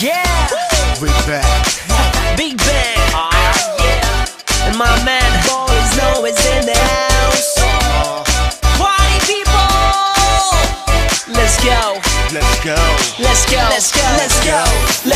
Yeah, We back. Big Bang. yeah. And my man, Boys Noize is in the house. Uh-huh. Party people. Let's go. Let's go. Let's go. Let's go. Let's go. Let's move.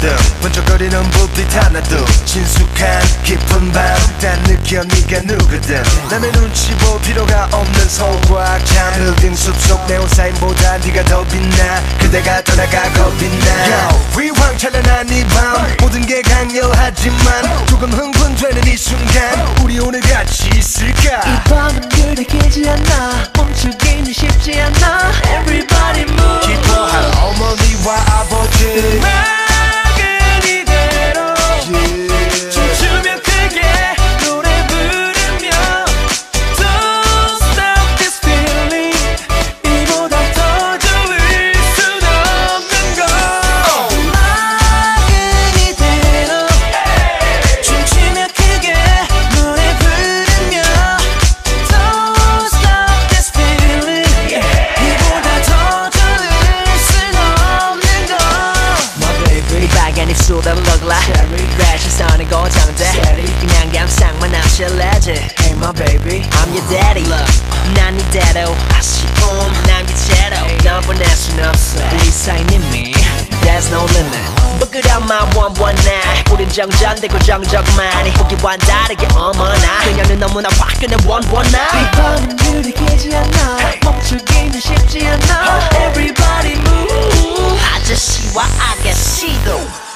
등 번쩍거리는 불빛 하나도 친숙한 깊은 밤딱 느껴 네가 누구든. 남의 눈치 볼 필요가 없는 찬 빌딩 숲속 네온사인보다 네가 더 빛나. 그대가 떠나가고 빛나. Yo, 위황 찬란한 이밤. 모든 게 강렬하지만 조금 흥분되는 이 순간 우리 오늘 걸라 래시선에 고장대 그냥 감상만 하실래지 Hey my baby I'm your daddy Love 난네 대로 아쉬움 남기 채로 널 보낼 순 없어 이 사인님이 There's no limit 부끄러운 마음 원원해 우린 정전되고 정적만이 보기와 다르게 어머나 그녀는 너무나 화끈해 원원해 이 밤은 느리지 않아 멈추기는 쉽지 않아 Everybody move 아저씨와 아가씨도